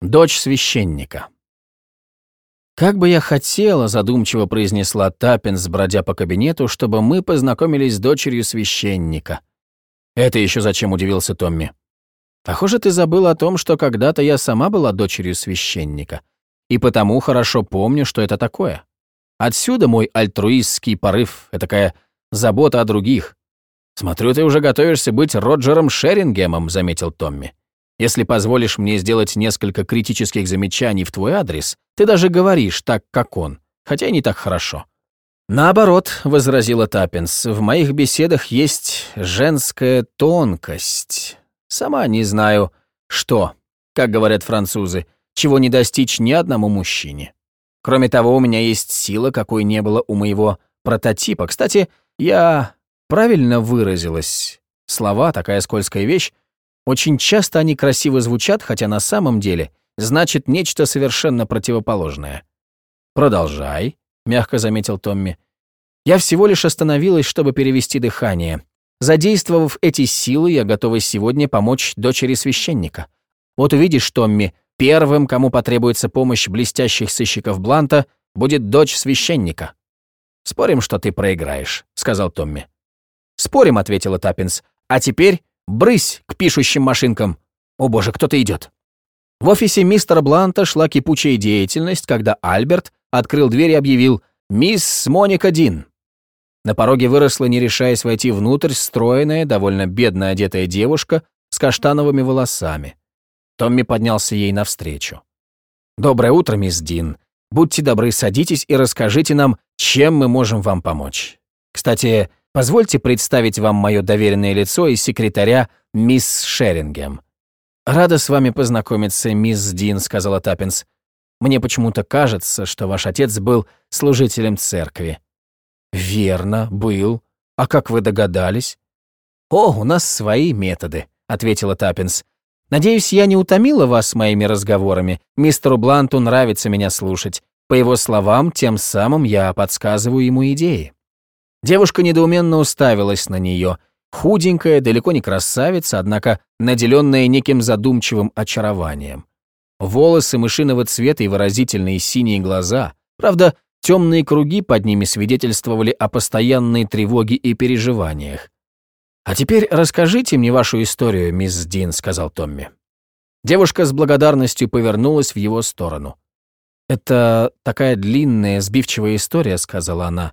Дочь священника. «Как бы я хотела», — задумчиво произнесла Таппинс, бродя по кабинету, «чтобы мы познакомились с дочерью священника». «Это еще зачем?» — удивился Томми. «Похоже, ты забыл о том, что когда-то я сама была дочерью священника, и потому хорошо помню, что это такое. Отсюда мой альтруистский порыв, такая забота о других. Смотрю, ты уже готовишься быть Роджером Шерингемом», — заметил Томми. Если позволишь мне сделать несколько критических замечаний в твой адрес, ты даже говоришь так, как он, хотя и не так хорошо». «Наоборот», — возразила Таппинс, — «в моих беседах есть женская тонкость. Сама не знаю, что, как говорят французы, чего не достичь ни одному мужчине. Кроме того, у меня есть сила, какой не было у моего прототипа. Кстати, я правильно выразилась. Слова — такая скользкая вещь, очень часто они красиво звучат, хотя на самом деле значит нечто совершенно противоположное. «Продолжай», — мягко заметил Томми. «Я всего лишь остановилась, чтобы перевести дыхание. Задействовав эти силы, я готова сегодня помочь дочери священника. Вот увидишь, Томми, первым, кому потребуется помощь блестящих сыщиков Бланта, будет дочь священника». «Спорим, что ты проиграешь», — сказал Томми. «Спорим», — ответила Таппинс. «А теперь Брысь к пишущим машинкам. О боже, кто-то идет. В офисе мистера Бланта шла кипучая деятельность, когда Альберт открыл дверь и объявил «Мисс Моника Дин». На пороге выросла, не решаясь войти внутрь, стройная, довольно бедно одетая девушка с каштановыми волосами. Томми поднялся ей навстречу. «Доброе утро, мисс Дин. Будьте добры, садитесь и расскажите нам, чем мы можем вам помочь. Кстати, Позвольте представить вам мое доверенное лицо и секретаря мисс Шерингем». «Рада с вами познакомиться, мисс Дин», — сказала Таппинс. «Мне почему-то кажется, что ваш отец был служителем церкви». «Верно, был. А как вы догадались?» «О, у нас свои методы», — ответила Таппинс. «Надеюсь, я не утомила вас моими разговорами. Мистеру Бланту нравится меня слушать. По его словам, тем самым я подсказываю ему идеи». Девушка недоуменно уставилась на нее. Худенькая, далеко не красавица, однако наделенная неким задумчивым очарованием. Волосы мышиного цвета и выразительные синие глаза. Правда, темные круги под ними свидетельствовали о постоянной тревоге и переживаниях. «А теперь расскажите мне вашу историю, мисс Дин», — сказал Томми. Девушка с благодарностью повернулась в его сторону. «Это такая длинная, сбивчивая история», — сказала она.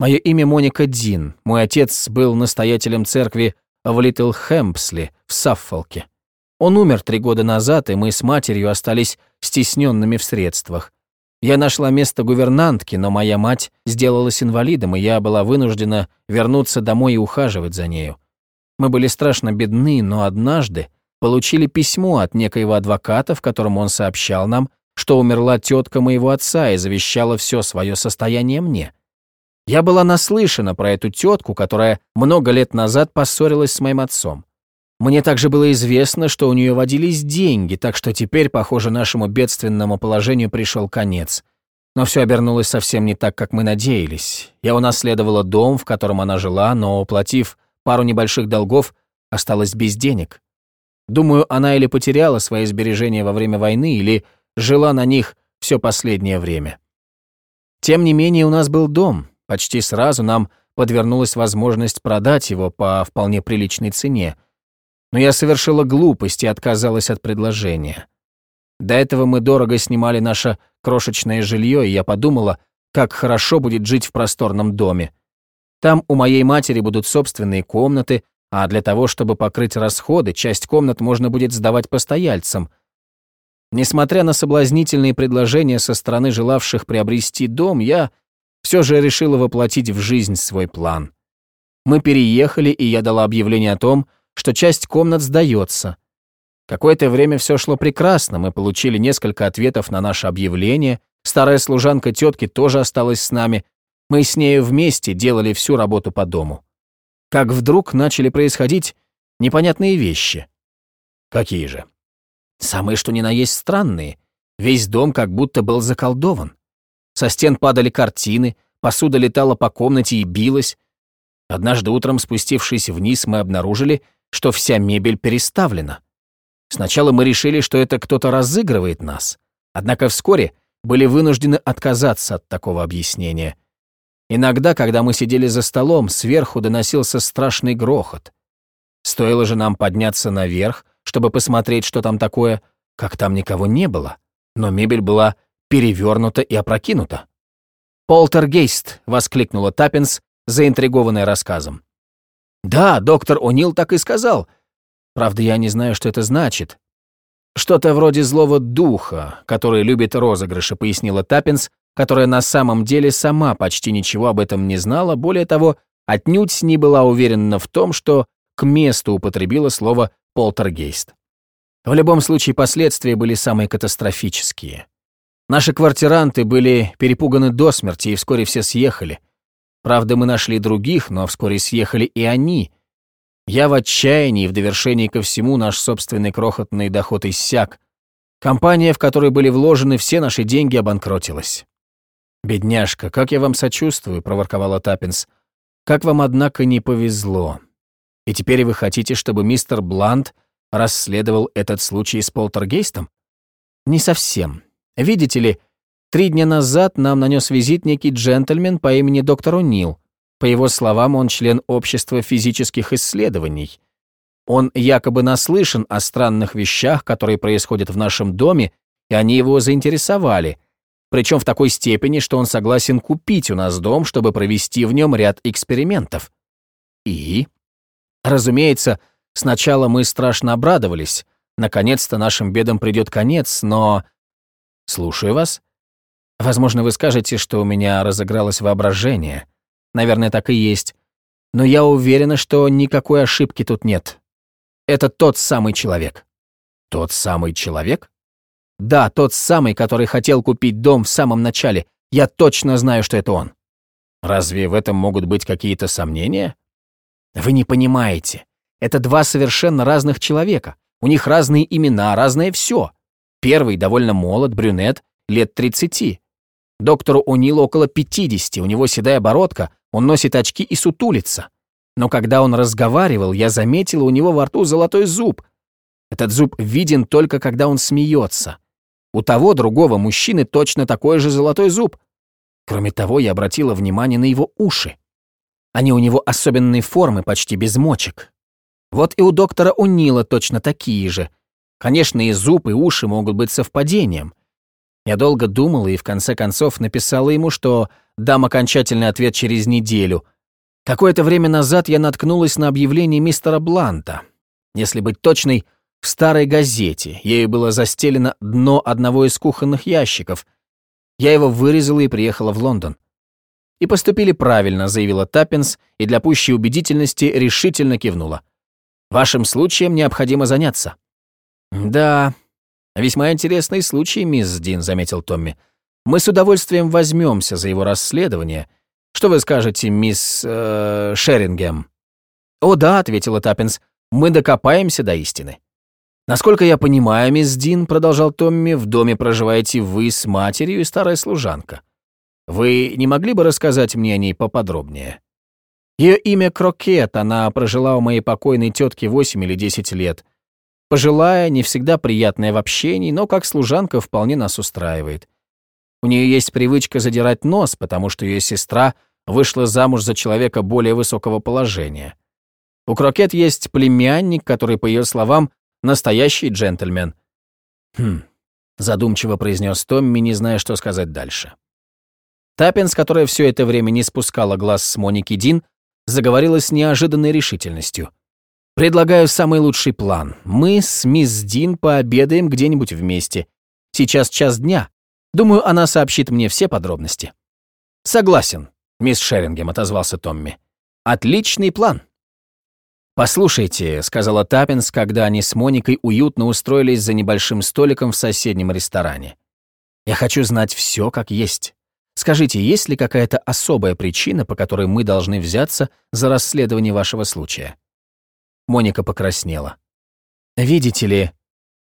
Мое имя Моника Дин. Мой отец был настоятелем церкви в Литл Хэмпсли в Саффолке. Он умер три года назад, и мы с матерью остались стесненными в средствах. Я нашла место гувернантки, но моя мать сделалась инвалидом, и я была вынуждена вернуться домой и ухаживать за нею. Мы были страшно бедны, но однажды получили письмо от некоего адвоката, в котором он сообщал нам, что умерла тетка моего отца и завещала все свое состояние мне. Я была наслышана про эту тетку, которая много лет назад поссорилась с моим отцом. Мне также было известно, что у нее водились деньги, так что теперь, похоже, нашему бедственному положению пришел конец. Но все обернулось совсем не так, как мы надеялись. Я унаследовала дом, в котором она жила, но, уплатив пару небольших долгов, осталась без денег. Думаю, она или потеряла свои сбережения во время войны, или жила на них все последнее время. Тем не менее, у нас был дом, Почти сразу нам подвернулась возможность продать его по вполне приличной цене. Но я совершила глупость и отказалась от предложения. До этого мы дорого снимали наше крошечное жилье, и я подумала, как хорошо будет жить в просторном доме. Там у моей матери будут собственные комнаты, а для того, чтобы покрыть расходы, часть комнат можно будет сдавать постояльцам. Несмотря на соблазнительные предложения со стороны желавших приобрести дом, я все же решила воплотить в жизнь свой план. Мы переехали, и я дала объявление о том, что часть комнат сдается. Какое-то время все шло прекрасно, мы получили несколько ответов на наше объявление, старая служанка тетки тоже осталась с нами, мы с нею вместе делали всю работу по дому. Как вдруг начали происходить непонятные вещи. Какие же? Самые что ни на есть странные. Весь дом как будто был заколдован. Со стен падали картины, посуда летала по комнате и билась. Однажды утром, спустившись вниз, мы обнаружили, что вся мебель переставлена. Сначала мы решили, что это кто-то разыгрывает нас, однако вскоре были вынуждены отказаться от такого объяснения. Иногда, когда мы сидели за столом, сверху доносился страшный грохот. Стоило же нам подняться наверх, чтобы посмотреть, что там такое, как там никого не было, но мебель была перевернута и опрокинута. «Полтергейст!» — воскликнула Таппинс, заинтригованная рассказом. «Да, доктор О'Нил так и сказал. Правда, я не знаю, что это значит. Что-то вроде злого духа, который любит розыгрыши», — пояснила Таппинс, которая на самом деле сама почти ничего об этом не знала, более того, отнюдь не была уверена в том, что к месту употребила слово «полтергейст». В любом случае, последствия были самые катастрофические. Наши квартиранты были перепуганы до смерти, и вскоре все съехали. Правда, мы нашли других, но вскоре съехали и они. Я в отчаянии, в довершении ко всему наш собственный крохотный доход иссяк. Компания, в которой были вложены все наши деньги, обанкротилась. «Бедняжка, как я вам сочувствую», — проворковала Таппинс. «Как вам, однако, не повезло. И теперь вы хотите, чтобы мистер Блант расследовал этот случай с полтергейстом?» «Не совсем. Видите ли, три дня назад нам нанес визит некий джентльмен по имени доктор О'Нил. По его словам, он член общества физических исследований. Он якобы наслышан о странных вещах, которые происходят в нашем доме, и они его заинтересовали — причем в такой степени, что он согласен купить у нас дом, чтобы провести в нем ряд экспериментов. И? Разумеется, сначала мы страшно обрадовались. Наконец-то нашим бедам придет конец, но... Слушаю вас. Возможно, вы скажете, что у меня разыгралось воображение. Наверное, так и есть. Но я уверена, что никакой ошибки тут нет. Это тот самый человек. Тот самый человек? Да, тот самый, который хотел купить дом в самом начале. Я точно знаю, что это он. Разве в этом могут быть какие-то сомнения? Вы не понимаете. Это два совершенно разных человека. У них разные имена, разное все. Первый довольно молод, брюнет, лет 30. Доктору О'Нил около 50, у него седая бородка, он носит очки и сутулится. Но когда он разговаривал, я заметила у него во рту золотой зуб. Этот зуб виден только когда он смеется. У того другого мужчины точно такой же золотой зуб. Кроме того, я обратила внимание на его уши. Они у него особенной формы, почти без мочек. Вот и у доктора Унила точно такие же. Конечно, и зуб, и уши могут быть совпадением. Я долго думала и в конце концов написала ему, что дам окончательный ответ через неделю. Какое-то время назад я наткнулась на объявление мистера Бланта. Если быть точной, в старой газете. Ею было застелено дно одного из кухонных ящиков. Я его вырезала и приехала в Лондон. И поступили правильно, заявила Таппинс, и для пущей убедительности решительно кивнула. Вашим случаем необходимо заняться. Да, весьма интересный случай, мисс Дин, заметил Томми. Мы с удовольствием возьмемся за его расследование. Что вы скажете, мисс э, Шерингем? О да, ответила Таппинс, мы докопаемся до истины. «Насколько я понимаю, мисс Дин, — продолжал Томми, — в доме проживаете вы с матерью и старая служанка. Вы не могли бы рассказать мне о ней поподробнее?» Ее имя Крокет, она прожила у моей покойной тетки 8 или 10 лет. Пожилая, не всегда приятная в общении, но как служанка вполне нас устраивает. У нее есть привычка задирать нос, потому что ее сестра вышла замуж за человека более высокого положения. У Крокет есть племянник, который, по ее словам, Настоящий джентльмен». «Хм», — задумчиво произнес Томми, не зная, что сказать дальше. Таппинс, которая все это время не спускала глаз с Моники Дин, заговорила с неожиданной решительностью. «Предлагаю самый лучший план. Мы с мисс Дин пообедаем где-нибудь вместе. Сейчас час дня. Думаю, она сообщит мне все подробности». «Согласен», — мисс Шерингем отозвался Томми. «Отличный план». «Послушайте», — сказала Таппинс, когда они с Моникой уютно устроились за небольшим столиком в соседнем ресторане. «Я хочу знать все как есть. Скажите, есть ли какая-то особая причина, по которой мы должны взяться за расследование вашего случая?» Моника покраснела. «Видите ли...»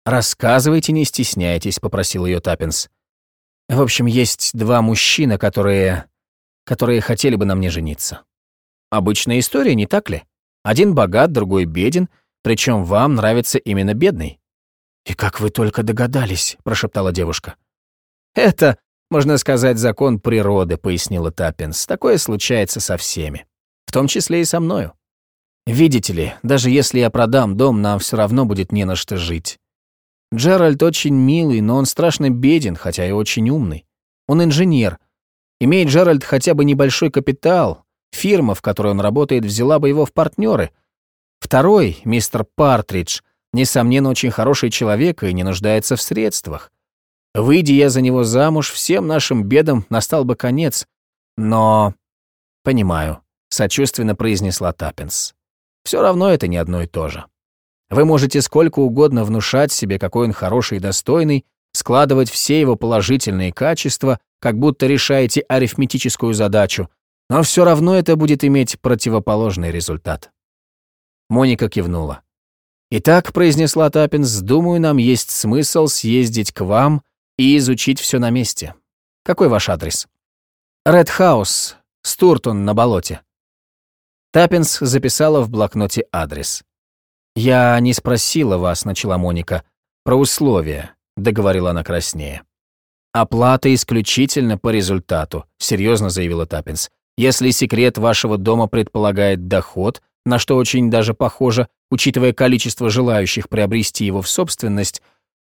«Рассказывайте, не стесняйтесь», — попросил ее Таппинс. «В общем, есть два мужчины, которые... которые хотели бы на мне жениться. Обычная история, не так ли?» Один богат, другой беден, причем вам нравится именно бедный. «И как вы только догадались», — прошептала девушка. «Это, можно сказать, закон природы», — пояснила Таппинс. «Такое случается со всеми, в том числе и со мною. Видите ли, даже если я продам дом, нам все равно будет не на что жить. Джеральд очень милый, но он страшно беден, хотя и очень умный. Он инженер. Имеет Джеральд хотя бы небольшой капитал, фирма, в которой он работает, взяла бы его в партнеры. Второй, мистер Партридж, несомненно, очень хороший человек и не нуждается в средствах. Выйди я за него замуж, всем нашим бедам настал бы конец. Но... Понимаю, сочувственно произнесла Таппинс. Все равно это не одно и то же. Вы можете сколько угодно внушать себе, какой он хороший и достойный, складывать все его положительные качества, как будто решаете арифметическую задачу, но все равно это будет иметь противоположный результат. Моника кивнула. «Итак», — произнесла Таппинс, — «думаю, нам есть смысл съездить к вам и изучить все на месте. Какой ваш адрес?» «Ред Хаус, Стуртон на болоте». Таппинс записала в блокноте адрес. «Я не спросила вас», — начала Моника, — «про условия», — договорила она краснея. «Оплата исключительно по результату», — серьезно заявила Таппинс. «Если секрет вашего дома предполагает доход, на что очень даже похоже, учитывая количество желающих приобрести его в собственность,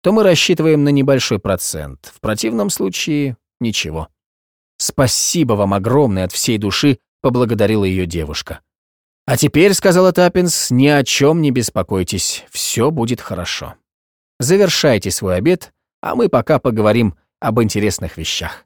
то мы рассчитываем на небольшой процент. В противном случае — ничего». «Спасибо вам огромное от всей души», — поблагодарила ее девушка. «А теперь, — сказала Таппинс, — ни о чем не беспокойтесь, все будет хорошо. Завершайте свой обед, а мы пока поговорим об интересных вещах».